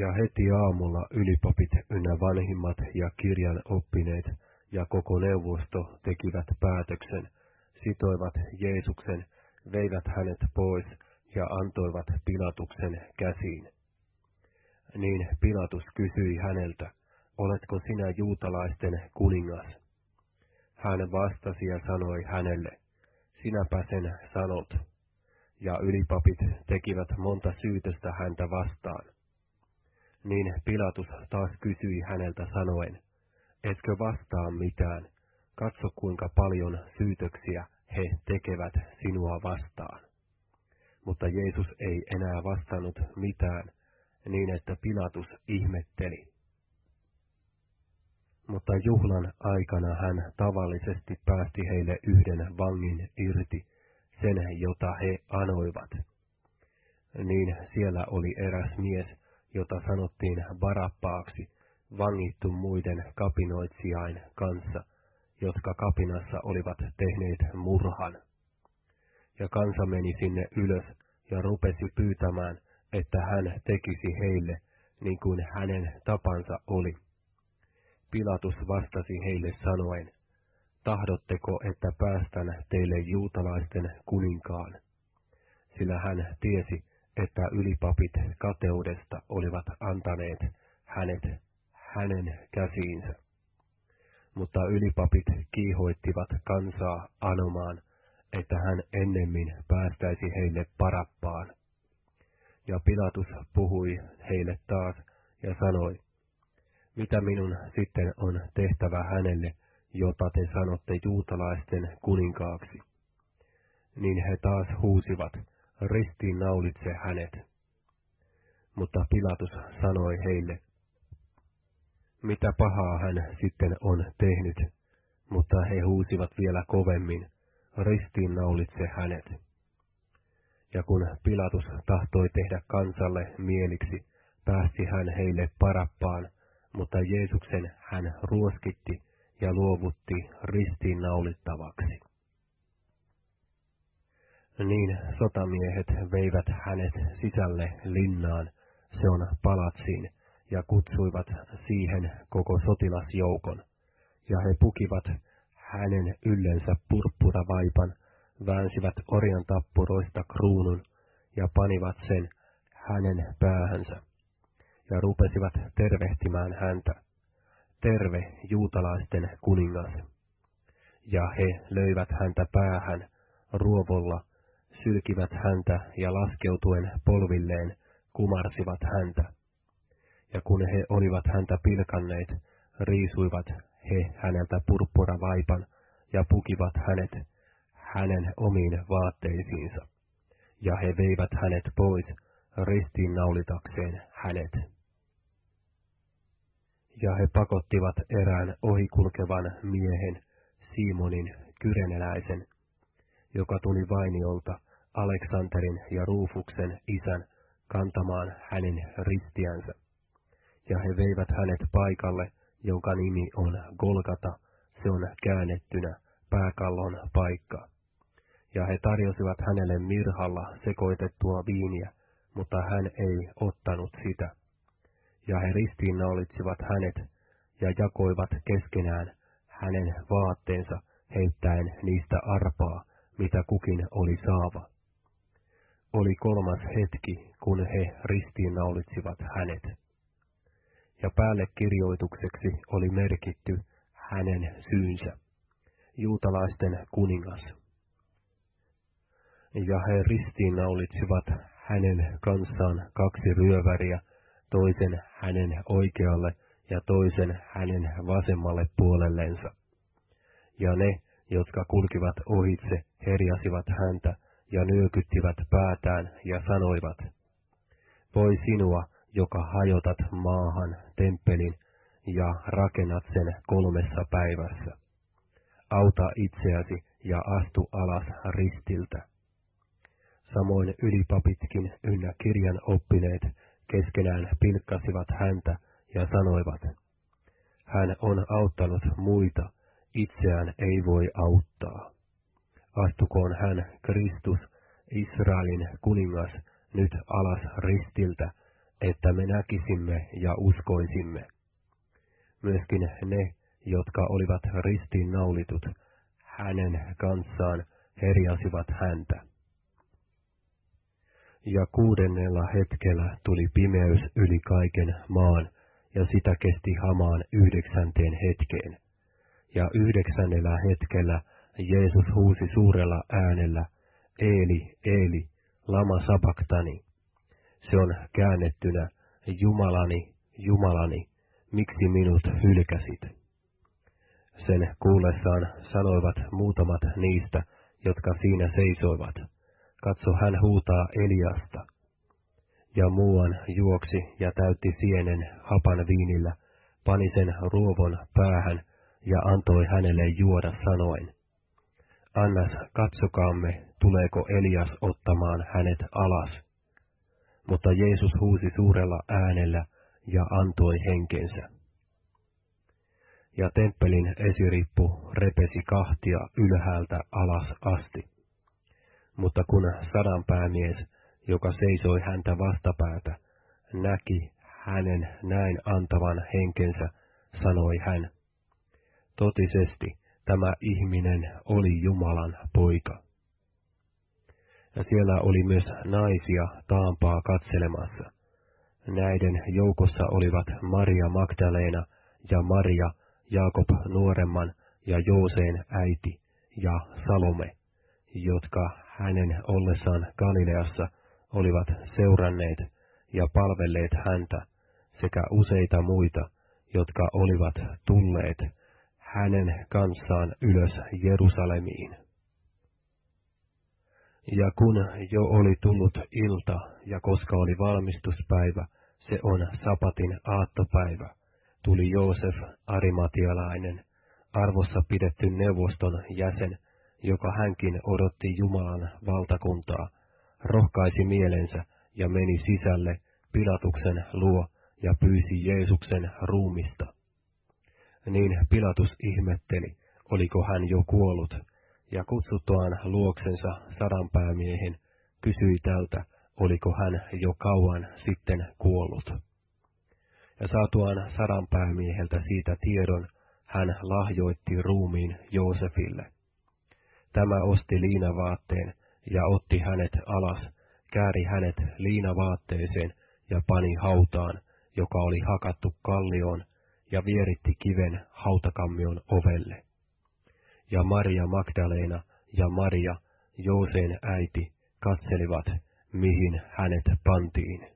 Ja heti aamulla ylipapit ynnä vanhimmat ja kirjan oppineet ja koko neuvosto tekivät päätöksen, sitoivat Jeesuksen, veivät hänet pois ja antoivat Pilatuksen käsiin. Niin Pilatus kysyi häneltä, oletko sinä juutalaisten kuningas? Hän vastasi ja sanoi hänelle, sinäpä sen sanot. Ja ylipapit tekivät monta syytöstä häntä vastaan. Niin Pilatus taas kysyi häneltä sanoen, etkö vastaa mitään, katso kuinka paljon syytöksiä he tekevät sinua vastaan. Mutta Jeesus ei enää vastannut mitään, niin että Pilatus ihmetteli. Mutta juhlan aikana hän tavallisesti päästi heille yhden vangin irti, sen jota he anoivat. Niin siellä oli eräs mies, jota sanottiin Barappaaksi, vangittu muiden kapinoitsijain kanssa, jotka kapinassa olivat tehneet murhan. Ja kansa meni sinne ylös ja rupesi pyytämään, että hän tekisi heille niin kuin hänen tapansa oli. Pilatus vastasi heille sanoen, tahdotteko, että päästän teille juutalaisten kuninkaan? Sillä hän tiesi, että ylipapit kateudesta olivat antaneet hänet hänen käsiinsä. Mutta ylipapit kiihoittivat kansaa anomaan, että hän ennemmin päästäisi heille parappaan. Ja Pilatus puhui heille taas ja sanoi, mitä minun sitten on tehtävä hänelle, jota te sanotte juutalaisten kuninkaaksi? Niin he taas huusivat, ristiin naulitse hänet. Mutta Pilatus sanoi heille, mitä pahaa hän sitten on tehnyt, mutta he huusivat vielä kovemmin, ristiin naulitse hänet. Ja kun Pilatus tahtoi tehdä kansalle mieliksi, päästi hän heille parappaan, mutta Jeesuksen hän ruoskitti ja luovutti ristiin naulittavaksi. Niin sotamiehet veivät hänet sisälle linnaan, se on palatsiin, ja kutsuivat siihen koko sotilasjoukon, ja he pukivat hänen yllensä purppuravaipan, väänsivät orjan tappuroista kruunun ja panivat sen hänen päähänsä, ja rupesivat tervehtimään häntä. Terve, juutalaisten kuningas! Ja he löivät häntä päähän ruovolla, sylkivät häntä ja laskeutuen polvilleen kumarsivat häntä ja kun he olivat häntä pilkanneet, riisuivat he häneltä purppuravaipan ja pukivat hänet hänen omiin vaatteisiinsa, ja he veivät hänet pois ristiin naulitakseen hänet. Ja he pakottivat erään ohikulkevan miehen, Simonin kyreneläisen, joka tuli vainiolta Aleksanterin ja Ruufuksen isän kantamaan hänen ristiänsä ja he veivät hänet paikalle, jonka nimi on Golgata, se on käännettynä pääkallon paikka. Ja he tarjosivat hänelle mirhalla sekoitettua viiniä, mutta hän ei ottanut sitä. Ja he ristiinnaulitsivat hänet ja jakoivat keskenään hänen vaatteensa heittäen niistä arpaa, mitä kukin oli saava. Oli kolmas hetki, kun he ristiinnaulitsivat hänet ja päälle kirjoitukseksi oli merkitty hänen syynsä, juutalaisten kuningas. Ja he ristiinnaulitsivat hänen kanssaan kaksi ryöväriä, toisen hänen oikealle ja toisen hänen vasemmalle puolellensa. Ja ne, jotka kulkivat ohitse, herjasivat häntä ja nyökyttivät päätään ja sanoivat, Voi sinua, joka hajotat maahan temppelin ja rakennat sen kolmessa päivässä. Auta itseäsi ja astu alas ristiltä. Samoin ylipapitkin ynnä kirjan oppineet keskenään pilkkasivat häntä ja sanoivat, hän on auttanut muita, itseään ei voi auttaa. Astukoon hän, Kristus, Israelin kuningas, nyt alas ristiltä että me näkisimme ja uskoisimme. Myöskin ne, jotka olivat ristiin naulitut, hänen kanssaan herjasivat häntä. Ja kuudennella hetkellä tuli pimeys yli kaiken maan, ja sitä kesti hamaan yhdeksänteen hetkeen. Ja yhdeksännellä hetkellä Jeesus huusi suurella äänellä, Eeli, Eeli, lama sabaktani. Se on käännettynä, Jumalani, Jumalani, miksi minut hylkäsit? Sen kuullessaan sanoivat muutamat niistä, jotka siinä seisoivat. Katso, hän huutaa Eliasta. Ja muuan juoksi ja täytti sienen hapan viinillä, pani sen ruovon päähän ja antoi hänelle juoda sanoen. Annas, katsokaamme, tuleeko Elias ottamaan hänet alas. Mutta Jeesus huusi suurella äänellä ja antoi henkensä. Ja temppelin esirippu repesi kahtia ylhäältä alas asti. Mutta kun sadanpäämies, joka seisoi häntä vastapäätä, näki hänen näin antavan henkensä, sanoi hän, totisesti tämä ihminen oli Jumalan poika. Ja siellä oli myös naisia taampaa katselemassa. Näiden joukossa olivat Maria Magdalena ja Maria, Jaakob nuoremman ja Jooseen äiti ja Salome, jotka hänen ollessaan Galileassa olivat seuranneet ja palvelleet häntä, sekä useita muita, jotka olivat tulleet hänen kanssaan ylös Jerusalemiin. Ja kun jo oli tullut ilta, ja koska oli valmistuspäivä, se on sapatin aattopäivä, tuli Joosef Arimatialainen, arvossa pidetty neuvoston jäsen, joka hänkin odotti Jumalan valtakuntaa, rohkaisi mielensä ja meni sisälle Pilatuksen luo ja pyysi Jeesuksen ruumista. Niin Pilatus ihmetteli, oliko hän jo kuollut, ja kutsuttuaan luoksensa sadanpäämiehen, kysyi tältä, oliko hän jo kauan sitten kuollut. Ja saatuaan sadanpäämieheltä siitä tiedon, hän lahjoitti ruumiin Joosefille. Tämä osti liinavaatteen ja otti hänet alas, kääri hänet liinavaatteeseen ja pani hautaan, joka oli hakattu kallioon, ja vieritti kiven hautakammion ovelle. Ja Maria Magdalena ja Maria, Jooseen äiti, katselivat, mihin hänet pantiin.